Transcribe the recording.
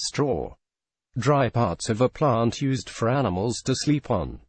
straw, dry parts of a plant used for animals to sleep on.